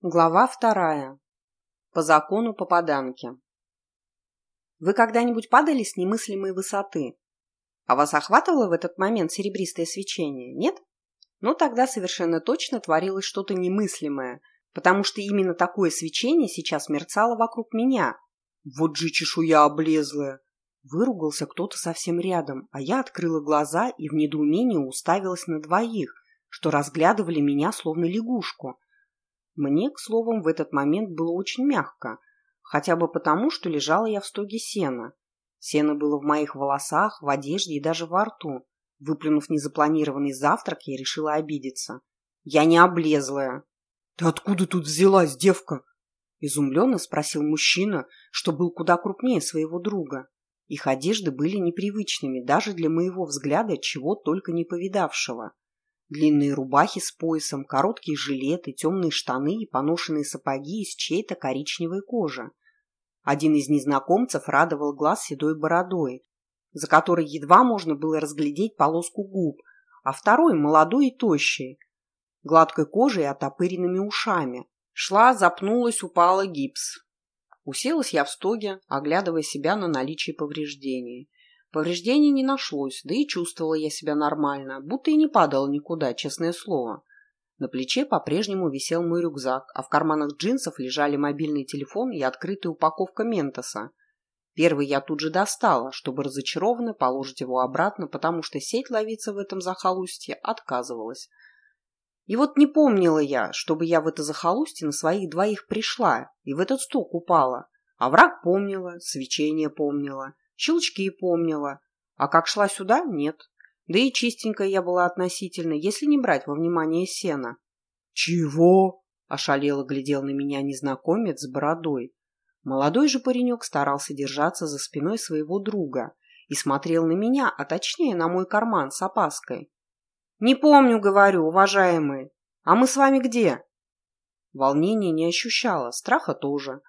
Глава вторая. По закону попаданки. Вы когда-нибудь падали с немыслимой высоты? А вас охватывало в этот момент серебристое свечение, нет? Ну, тогда совершенно точно творилось что-то немыслимое, потому что именно такое свечение сейчас мерцало вокруг меня. Вот же чешуя облезлая! Выругался кто-то совсем рядом, а я открыла глаза и в недоумении уставилась на двоих, что разглядывали меня словно лягушку – мне, к слову, в этот момент было очень мягко, хотя бы потому, что лежала я в стоге сена. Сено было в моих волосах, в одежде и даже во рту. Выплюнув незапланированный завтрак, я решила обидеться. Я не облезлая. «Ты откуда тут взялась, девка?» Изумленно спросил мужчина, что был куда крупнее своего друга. Их одежды были непривычными даже для моего взгляда, чего только не повидавшего. Длинные рубахи с поясом, короткие жилеты, темные штаны и поношенные сапоги из чьей-то коричневой кожи. Один из незнакомцев радовал глаз седой бородой, за которой едва можно было разглядеть полоску губ, а второй, молодой и тощий, гладкой кожей и отопыренными ушами. Шла, запнулась, упала гипс. Уселась я в стоге, оглядывая себя на наличие повреждений. Повреждений не нашлось, да и чувствовала я себя нормально, будто и не падала никуда, честное слово. На плече по-прежнему висел мой рюкзак, а в карманах джинсов лежали мобильный телефон и открытая упаковка Ментоса. Первый я тут же достала, чтобы разочарованно положить его обратно, потому что сеть ловиться в этом захолустье отказывалась. И вот не помнила я, чтобы я в это захолустье на своих двоих пришла и в этот сток упала. А враг помнила, свечение помнила. Щелчки помнила, а как шла сюда – нет. Да и чистенькая я была относительно, если не брать во внимание сена. «Чего?» – ошалело глядел на меня незнакомец с бородой. Молодой же паренек старался держаться за спиной своего друга и смотрел на меня, а точнее на мой карман с опаской. «Не помню, говорю, уважаемый. А мы с вами где?» Волнения не ощущала, страха тоже.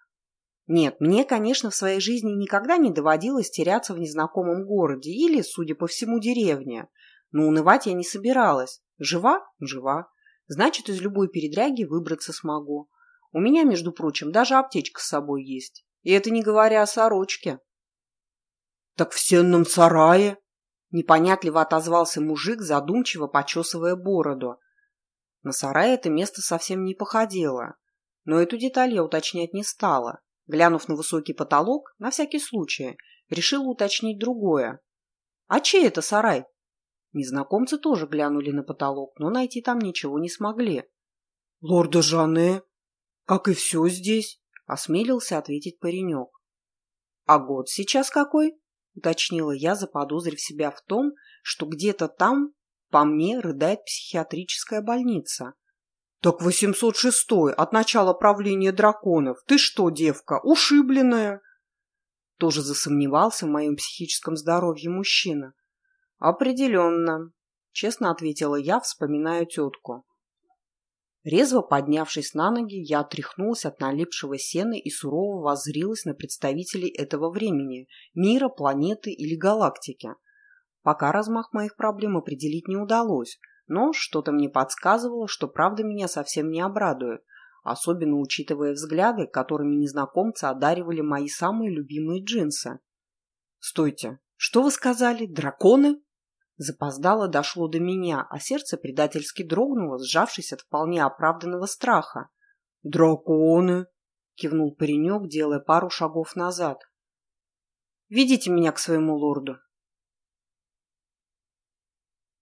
Нет, мне, конечно, в своей жизни никогда не доводилось теряться в незнакомом городе или, судя по всему, деревне. Но унывать я не собиралась. Жива? Жива. Значит, из любой передряги выбраться смогу. У меня, между прочим, даже аптечка с собой есть. И это не говоря о сорочке. «Так в сенном сарае?» Непонятливо отозвался мужик, задумчиво почесывая бороду. На сарай это место совсем не походило. Но эту деталь я уточнять не стала. Глянув на высокий потолок, на всякий случай, решила уточнить другое. «А чей это сарай?» Незнакомцы тоже глянули на потолок, но найти там ничего не смогли. «Лорда Жанне, как и все здесь», — осмелился ответить паренек. «А год сейчас какой?» — уточнила я, заподозрив себя в том, что где-то там по мне рыдает психиатрическая больница. «Так 806-й, от начала правления драконов. Ты что, девка, ушибленная?» Тоже засомневался в моем психическом здоровье мужчина. «Определенно», — честно ответила я, вспоминая тетку. Резво поднявшись на ноги, я отряхнулась от налипшего сена и сурово воззрилась на представителей этого времени, мира, планеты или галактики. Пока размах моих проблем определить не удалось, но что-то мне подсказывало, что правда меня совсем не обрадует, особенно учитывая взгляды, которыми незнакомцы одаривали мои самые любимые джинсы. «Стойте! Что вы сказали? Драконы?» Запоздало дошло до меня, а сердце предательски дрогнуло, сжавшись от вполне оправданного страха. «Драконы!» — кивнул паренек, делая пару шагов назад. «Ведите меня к своему лорду»,